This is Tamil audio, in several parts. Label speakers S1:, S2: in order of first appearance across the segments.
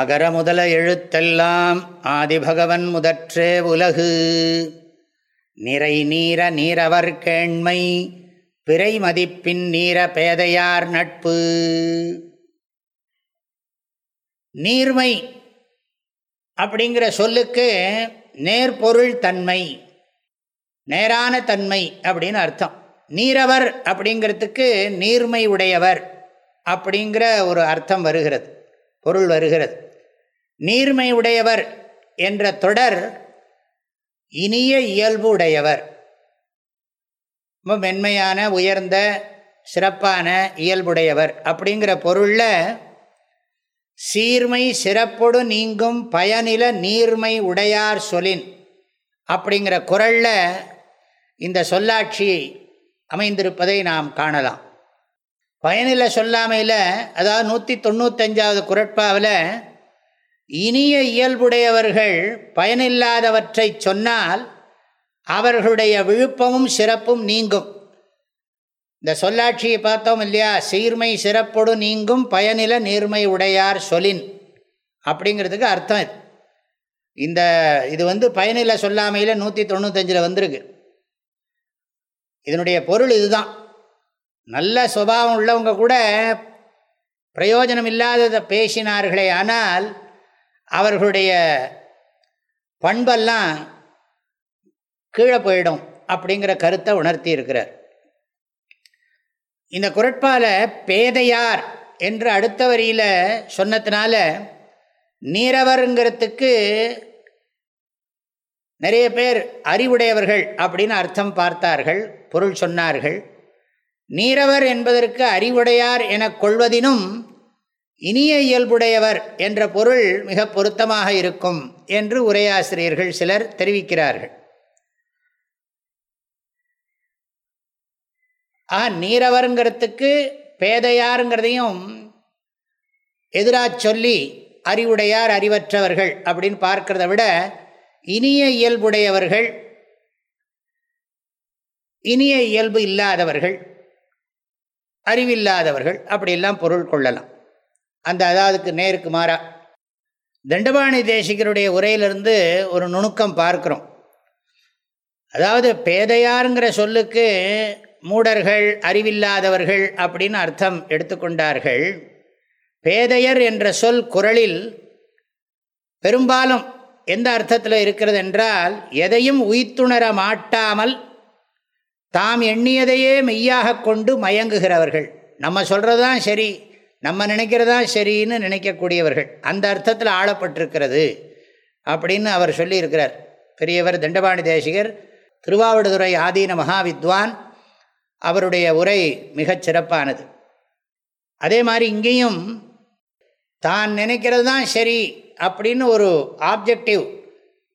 S1: அகர முதல எழுத்தெல்லாம் ஆதிபகவன் முதற்றே உலகு நிறை நீர நீரவர் கேண்மை பிறை மதிப்பின் நீர பேதையார் நட்பு நீர்மை அப்படிங்கிற சொல்லுக்கு நேர்பொருள் தன்மை நேரான தன்மை அப்படின்னு அர்த்தம் நீரவர் அப்படிங்கிறதுக்கு நீர்மை உடையவர் அப்படிங்கிற ஒரு அர்த்தம் வருகிறது பொருள் வருகிறது நீர்மை உடையவர் என்ற தொடர் இனிய இயல்பு உடையவர் ரொம்ப மென்மையான உயர்ந்த சிறப்பான இயல்புடையவர் அப்படிங்கிற பொருளில் சீர்மை சிறப்பொடு நீங்கும் பயனில நீர்மை உடையார் சொலின் அப்படிங்கிற குரலில் இந்த சொல்லாட்சி அமைந்திருப்பதை நாம் காணலாம் பயனில் சொல்லாமையில் அதாவது நூற்றி தொண்ணூத்தஞ்சாவது குரட்பாவில் இனிய இயல்புடையவர்கள் பயனில்லாதவற்றை சொன்னால் அவர்களுடைய விழுப்பமும் சிறப்பும் நீங்கும் இந்த சொல்லாட்சியை பார்த்தோம் இல்லையா சீர்மை சிறப்போடு நீங்கும் பயனில நீர்மை உடையார் சொலின் அப்படிங்கிறதுக்கு அர்த்தம் இது இந்த இது வந்து பயனில சொல்லாமையில் நூற்றி தொண்ணூத்தஞ்சில் வந்திருக்கு இதனுடைய பொருள் இதுதான் நல்ல சுபாவம் உள்ளவங்க கூட பிரயோஜனம் இல்லாததை பேசினார்களே ஆனால் அவர்களுடைய பண்பெல்லாம் கீழே போயிடும் அப்படிங்கிற கருத்தை உணர்த்தி இருக்கிறார் இந்த குரட்பால பேதையார் என்று அடுத்த வரியில் சொன்னதுனால நீரவருங்கிறதுக்கு நிறைய பேர் அறிவுடையவர்கள் அப்படின்னு அர்த்தம் பார்த்தார்கள் பொருள் சொன்னார்கள் நீரவர் என்பதற்கு அறிவுடையார் எனக் கொள்வதினும் இனிய இயல்புடையவர் என்ற பொருள் மிக பொருத்தமாக இருக்கும் என்று உரையாசிரியர்கள் சிலர் தெரிவிக்கிறார்கள் ஆ நீரவருங்கிறதுக்கு பேதையாருங்கிறதையும் எதிரா சொல்லி அறிவுடையார் அறிவற்றவர்கள் அப்படின்னு பார்க்கிறத விட இனிய இயல்புடையவர்கள் இனிய இயல்பு இல்லாதவர்கள் அறிவில்லாதவர்கள் அப்படியெல்லாம் பொருள் கொள்ளலாம் அந்த அதாவதுக்கு நேருக்கு மாறா தண்டபாணி தேசிகருடைய உரையிலிருந்து ஒரு நுணுக்கம் பார்க்குறோம் அதாவது பேதையாருங்கிற சொல்லுக்கு மூடர்கள் அறிவில்லாதவர்கள் அப்படின்னு அர்த்தம் எடுத்துக்கொண்டார்கள் பேதையர் என்ற சொல் குரலில் பெரும்பாலும் எந்த அர்த்தத்தில் இருக்கிறது என்றால் எதையும் உயித்துணர மாட்டாமல் தாம் எண்ணியதையே மெய்யாக கொண்டு மயங்குகிறவர்கள் நம்ம சொல்கிறது தான் சரி நம்ம நினைக்கிறதான் சரின்னு நினைக்கக்கூடியவர்கள் அந்த அர்த்தத்தில் ஆளப்பட்டிருக்கிறது அப்படின்னு அவர் சொல்லியிருக்கிறார் பெரியவர் தண்டபாணி தேசிகர் திருவாவடுதுறை ஆதீன மகாவித்வான் அவருடைய உரை மிகச் சிறப்பானது அதே மாதிரி இங்கேயும் தான் நினைக்கிறது தான் சரி அப்படின்னு ஒரு ஆப்ஜெக்டிவ்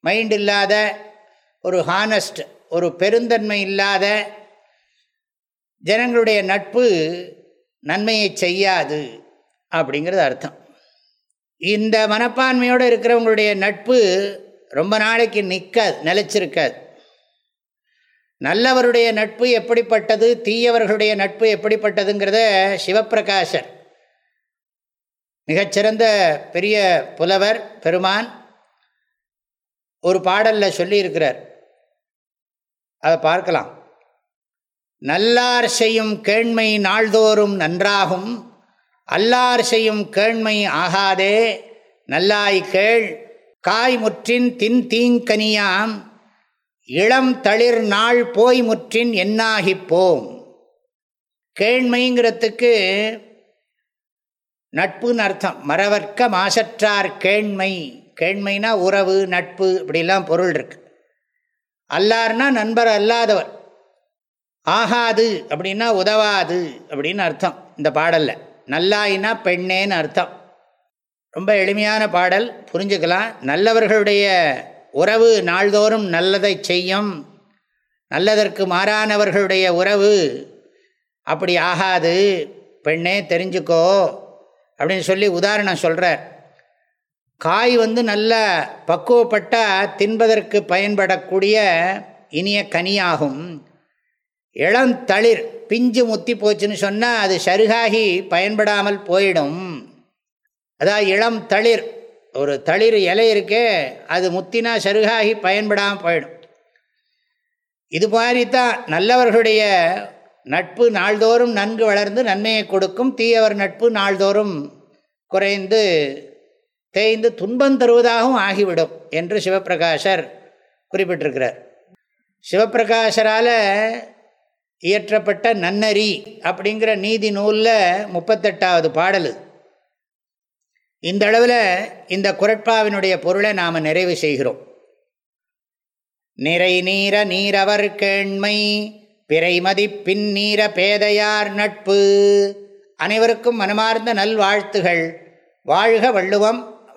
S1: மைண்ட் இல்லாத ஒரு ஹானஸ்ட் ஒரு பெருந்தன்மை இல்லாத ஜனங்களுடைய நட்பு நன்மையை செய்யாது அப்படிங்கிறது அர்த்தம் இந்த மனப்பான்மையோடு இருக்கிறவங்களுடைய நட்பு ரொம்ப நாளைக்கு நிற்காது நிலச்சிருக்காது நல்லவருடைய நட்பு எப்படிப்பட்டது தீயவர்களுடைய நட்பு எப்படிப்பட்டதுங்கிறத சிவப்பிரகாசர் மிகச்சிறந்த பெரிய புலவர் பெருமான் ஒரு பாடலில் சொல்லியிருக்கிறார் அதை பார்க்கலாம் நல்லார் செய்யும் கேண்மை நாள்தோறும் நன்றாகும் அல்லார் செய்யும் கேண்மை ஆகாதே நல்லாய் கேள் காய் முற்றின் தின் தீங்கனியாம் இளம் தளிர் நாள் போய் முற்றின் என்னாகிப்போம் கேண்மைங்கிறதுக்கு நட்புன்னு அர்த்தம் மரவர்க்க மாசற்றார் கேண்மை கேண்மைனா உறவு நட்பு இப்படிலாம் பொருள் இருக்குது அல்லார்னா நண்பர் அல்லாதவர் ஆகாது அப்படின்னா உதவாது அப்படின்னு அர்த்தம் இந்த பாடலில் நல்லாயினா பெண்ணேன்னு அர்த்தம் ரொம்ப எளிமையான பாடல் புரிஞ்சுக்கலாம் நல்லவர்களுடைய உறவு நாள்தோறும் நல்லதை செய்யும் நல்லதற்கு மாறானவர்களுடைய உறவு அப்படி ஆகாது பெண்ணே தெரிஞ்சுக்கோ அப்படின்னு சொல்லி உதாரணம் சொல்கிறார் காய் வந்து நல்ல பக்குவப்பட்ட தின்பதற்கு பயன்படக்கூடிய இனிய கனியாகும் இளந்தளிர் பிஞ்சு முத்தி போச்சுன்னு சொன்னால் அது சருகாகி பயன்படாமல் போயிடும் அதாவது இளம் தளிர் ஒரு தளிர் இலை இருக்கே அது முத்தினா சருகாகி பயன்படாமல் போயிடும் இது மாதிரி தான் நல்லவர்களுடைய நட்பு நாள்தோறும் நன்கு வளர்ந்து நன்மையை கொடுக்கும் தீயவர் நட்பு நாள்தோறும் குறைந்து தேய்ந்து துன்பம் தருவதாகவும் ஆகிவிடும் என்று சிவப்பிரகாஷர் குறிப்பிட்டிருக்கிறார் சிவப்பிரகாஷரால் இயற்றப்பட்ட நன்னரி அப்படிங்கிற நீதி நூலில் முப்பத்தெட்டாவது பாடல் இந்த அளவில் இந்த குரட்பாவினுடைய பொருளை நாம் நிறைவு செய்கிறோம் நிறை நீர நீரவர் கேண்மை மதிப்பின் நீர பேதையார் நட்பு அனைவருக்கும் மனமார்ந்த நல்வாழ்த்துகள் வாழ்க வள்ளுவம்